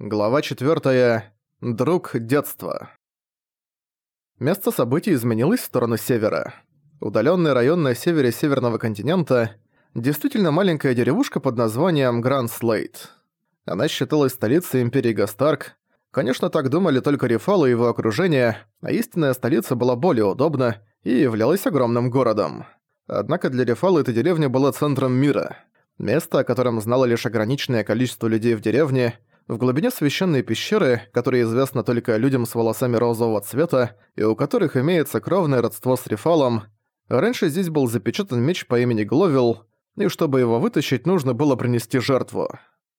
Глава 4. Друг детства. Место событий изменилось в сторону севера. Удалённый район на севере северного континента действительно маленькая деревушка под названием Гранд Слейт. Она считалась столицей империи Гастарк. Конечно, так думали только Рефал и его окружение, а истинная столица была более удобна и являлась огромным городом. Однако для Рефала эта деревня была центром мира. Место, о котором знало лишь ограниченное количество людей в деревне – в глубине священной пещеры, которая известна только людям с волосами розового цвета и у которых имеется кровное родство с Рефалом, раньше здесь был запечатан меч по имени Гловил, и чтобы его вытащить, нужно было принести жертву.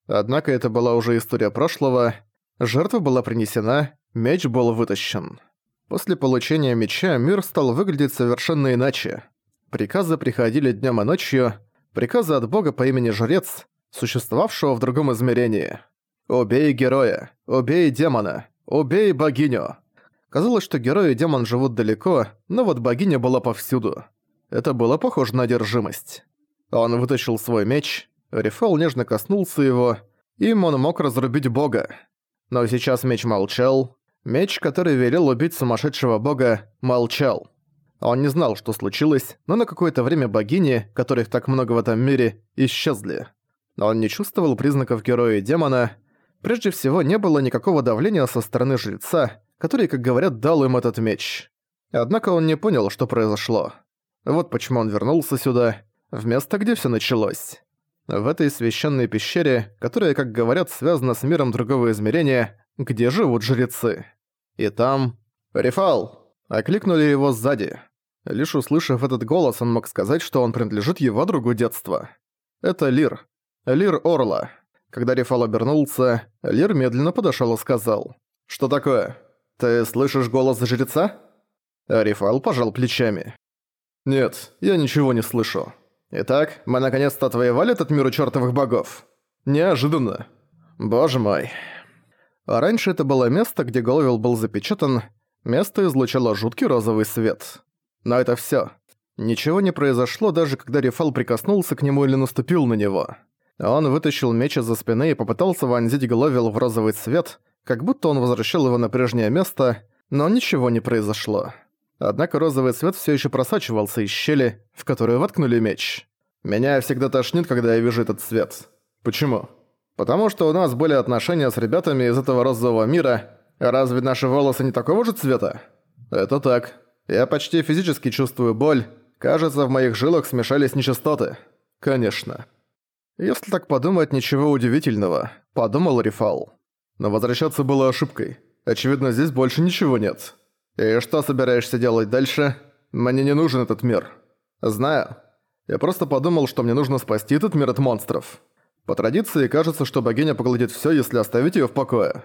Однако это была уже история прошлого. Жертва была принесена, меч был вытащен. После получения меча мир стал выглядеть совершенно иначе. Приказы приходили днем и ночью, приказы от бога по имени Жрец, существовавшего в другом измерении. «Убей героя! Убей демона! Убей богиню!» Казалось, что герой и демон живут далеко, но вот богиня была повсюду. Это было похоже на одержимость. Он вытащил свой меч, Рефал нежно коснулся его, им он мог разрубить бога. Но сейчас меч молчал. Меч, который велел убить сумасшедшего бога, молчал. Он не знал, что случилось, но на какое-то время богини, которых так много в этом мире, исчезли. Он не чувствовал признаков героя и демона, Прежде всего, не было никакого давления со стороны жреца, который, как говорят, дал им этот меч. Однако он не понял, что произошло. Вот почему он вернулся сюда, в место, где всё началось. В этой священной пещере, которая, как говорят, связана с миром другого измерения, где живут жрецы. И там... «Рефал!» Окликнули его сзади. Лишь услышав этот голос, он мог сказать, что он принадлежит его другу детства. Это Лир. Лир Орла. Когда Рефал обернулся, Лир медленно подошёл и сказал. «Что такое? Ты слышишь голос жреца?» Рефал пожал плечами. «Нет, я ничего не слышу. Итак, мы наконец-то отвоевали этот мир у чёртовых богов. Неожиданно. Боже мой». А раньше это было место, где Головил был запечатан, место излучало жуткий розовый свет. Но это всё. Ничего не произошло, даже когда Рефал прикоснулся к нему или наступил на него. Он вытащил меч из-за спины и попытался вонзить Гловил в розовый цвет, как будто он возвращал его на прежнее место, но ничего не произошло. Однако розовый цвет все еще просачивался из щели, в которую воткнули меч. Меня всегда тошнит, когда я вижу этот цвет. Почему? Потому что у нас были отношения с ребятами из этого розового мира. Разве наши волосы не такого же цвета? Это так. Я почти физически чувствую боль. Кажется, в моих жилах смешались нечистоты. Конечно. Если так подумать, ничего удивительного, подумал Рифал. Но возвращаться было ошибкой. Очевидно, здесь больше ничего нет. И что собираешься делать дальше? Мне не нужен этот мир. Знаю. Я просто подумал, что мне нужно спасти этот мир от монстров. По традиции, кажется, что богиня поглотит все, если оставить ее в покое.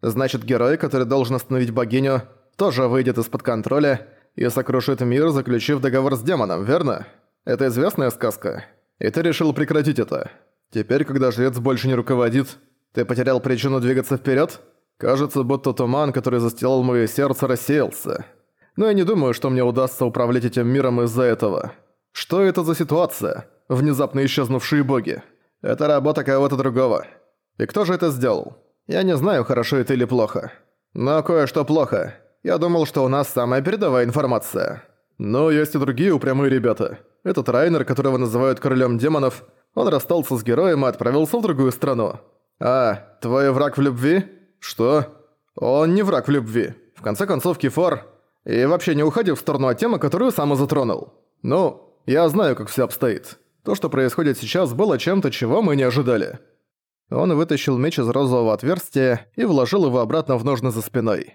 Значит, герой, который должен остановить богиню, тоже выйдет из-под контроля и сокрушит мир, заключив договор с демоном, верно? Это известная сказка. И ты решил прекратить это. Теперь, когда жрец больше не руководит, ты потерял причину двигаться вперед? Кажется, будто туман, который застилал моё сердце, рассеялся. Но я не думаю, что мне удастся управлять этим миром из-за этого. Что это за ситуация? Внезапно исчезнувшие боги. Это работа кого-то другого. И кто же это сделал? Я не знаю, хорошо это или плохо. Но кое-что плохо. Я думал, что у нас самая передовая информация. Но есть и другие упрямые ребята. Этот Райнер, которого называют королем демонов, он расстался с героем и отправился в другую страну. А, твой враг в любви? Что? Он не враг в любви. В конце концов, Кефор... И вообще не уходи в сторону от темы, которую сам и затронул. Ну, я знаю, как все обстоит. То, что происходит сейчас, было чем-то, чего мы не ожидали. Он вытащил меч из розового отверстия и вложил его обратно в ножны за спиной.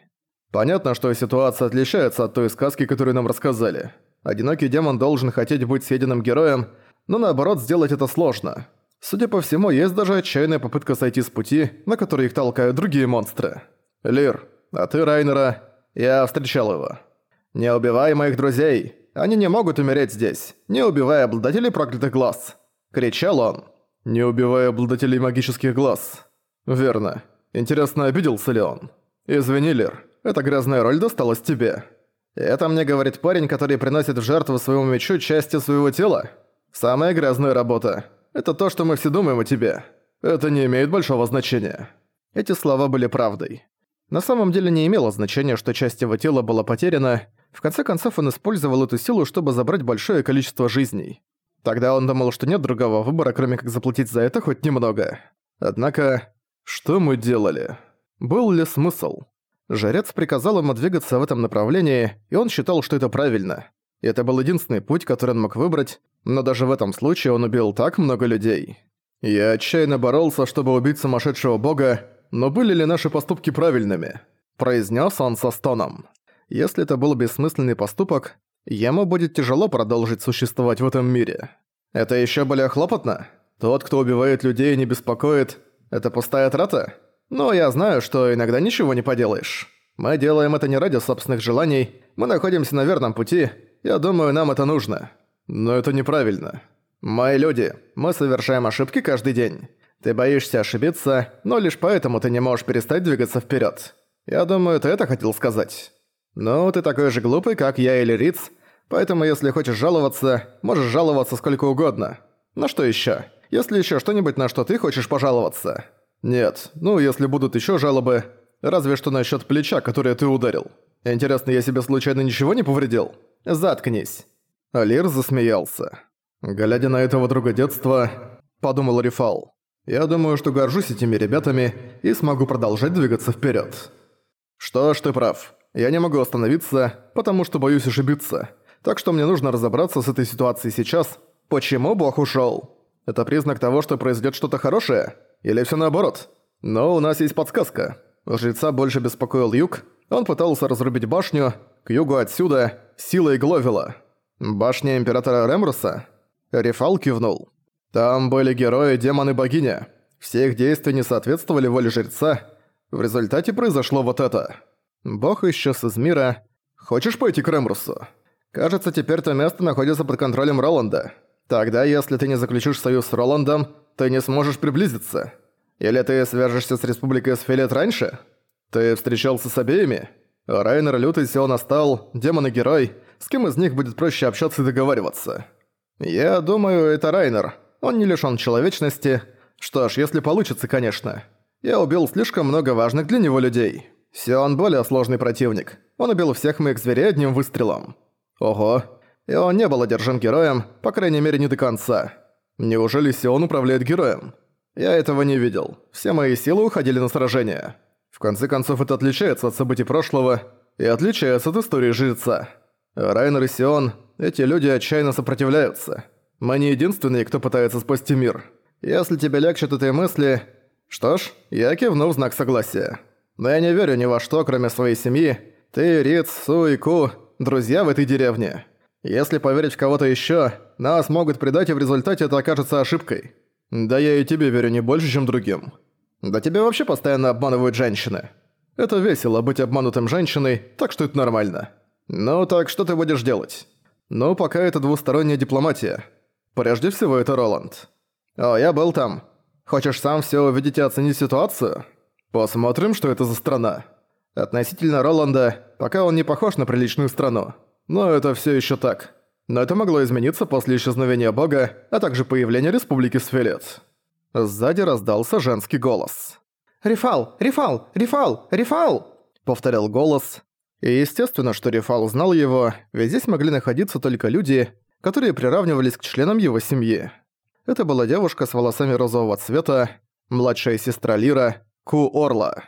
Понятно, что ситуация отличается от той сказки, которую нам рассказали. Одинокий демон должен хотеть быть съеденным героем, но наоборот сделать это сложно. Судя по всему, есть даже отчаянная попытка сойти с пути, на который их толкают другие монстры. Лир, а ты, Райнера, я встречал его. Не убивай моих друзей, они не могут умереть здесь, не убивая обладателей проклятых глаз. Кричал он. Не убивая обладателей магических глаз. Верно. Интересно, обиделся ли он? Извини, Лир, эта грязная роль досталась тебе. Это мне говорит парень, который приносит в жертву своему мечу части своего тела. Самая грязная работа. Это то, что мы все думаем о тебе. Это не имеет большого значения. Эти слова были правдой. На самом деле не имело значения, что часть его тела была потеряна, в конце концов он использовал эту силу, чтобы забрать большое количество жизней. Тогда он думал, что нет другого выбора, кроме как заплатить за это хоть немного. Однако, что мы делали? Был ли смысл? Жрец приказал ему двигаться в этом направлении, и он считал, что это правильно. Это был единственный путь, который он мог выбрать, но даже в этом случае он убил так много людей. Я отчаянно боролся, чтобы убить сумасшедшего бога, но были ли наши поступки правильными? Произнес он со стоном. Если это был бессмысленный поступок, ему будет тяжело продолжить существовать в этом мире. Это еще более хлопотно? Тот, кто убивает людей и не беспокоит, это пустая трата? Но я знаю, что иногда ничего не поделаешь. Мы делаем это не ради собственных желаний, мы находимся на верном пути, я думаю, нам это нужно. Но это неправильно. Мои люди, мы совершаем ошибки каждый день. Ты боишься ошибиться, но лишь поэтому ты не можешь перестать двигаться вперед. Я думаю, ты это хотел сказать. Ну, ты такой же глупый, как я или Риц, поэтому если хочешь жаловаться, можешь жаловаться сколько угодно. На что еще? Если еще что-нибудь, на что ты хочешь пожаловаться? Нет, ну, если будут еще жалобы, разве что насчет плеча, которое ты ударил. Интересно, я себе случайно ничего не повредил? Заткнись. Алир засмеялся. Глядя на этого друга детства, подумал Рифал. Я думаю, что горжусь этими ребятами и смогу продолжать двигаться вперед. Что ж, ты прав. Я не могу остановиться, потому что боюсь ошибиться. Так что мне нужно разобраться с этой ситуацией сейчас. Почему Бог ушел? Это признак того, что произойдет что-то хорошее? Или все наоборот? Но у нас есть подсказка. Жреца больше беспокоил юг. Он пытался разрубить башню, к югу отсюда, силой Гловила. Башня Императора Ремруса? Рефал кивнул. Там были герои, демоны, богиня. Все их действия не соответствовали воле жреца. В результате произошло вот это. Бог исчез из мира. Хочешь пойти к Ремрусу? Кажется, теперь то место находится под контролем Роланда. Тогда, если ты не заключишь союз с Роландом, ты не сможешь приблизиться. Или ты свяжешься с Республикой Сфилет раньше? Ты встречался с обеими? Райнер, Лютый, Сион Астал, Демон и Герой. С кем из них будет проще общаться и договариваться? «Я думаю, это Райнер. Он не лишён человечности. Что ж, если получится, конечно. Я убил слишком много важных для него людей. Сион более сложный противник. Он убил всех моих зверей одним выстрелом. Ого. И он не был одержим героем, по крайней мере, не до конца. Неужели Сион управляет героем? Я этого не видел. Все мои силы уходили на сражение. В конце концов, это отличается от событий прошлого и отличается от истории жреца. Райнер и Сион эти люди отчаянно сопротивляются. Мы не единственные, кто пытается спасти мир. Если тебе легче этой мысли... Что ж, я кивну в знак согласия. Но я не верю ни во что, кроме своей семьи. Ты, Риц, Су и Ку – друзья в этой деревне. Если поверить в кого-то еще, нас могут предать, и в результате это окажется ошибкой. Да я и тебе верю не больше, чем другим. Да тебя вообще постоянно обманывают женщины. Это весело быть обманутым женщиной, так что это нормально. Ну так что ты будешь делать? Но пока это двусторонняя дипломатия. Прежде всего, это Роланд. О, я был там. Хочешь сам все увидеть и оценить ситуацию? Посмотрим, что это за страна. Относительно Роланда, пока он не похож на приличную страну. Но это все еще так. Но это могло измениться после исчезновения бога, а также появления Республики Сфелет. Сзади раздался женский голос. «Рефал! Рефал! Рефал! Рефал!» Повторял голос. И естественно, что Рефал знал его, ведь здесь могли находиться только люди, которые приравнивались к членам его семьи. Это была девушка с волосами розового цвета, младшая сестра Лира, Ку Орла.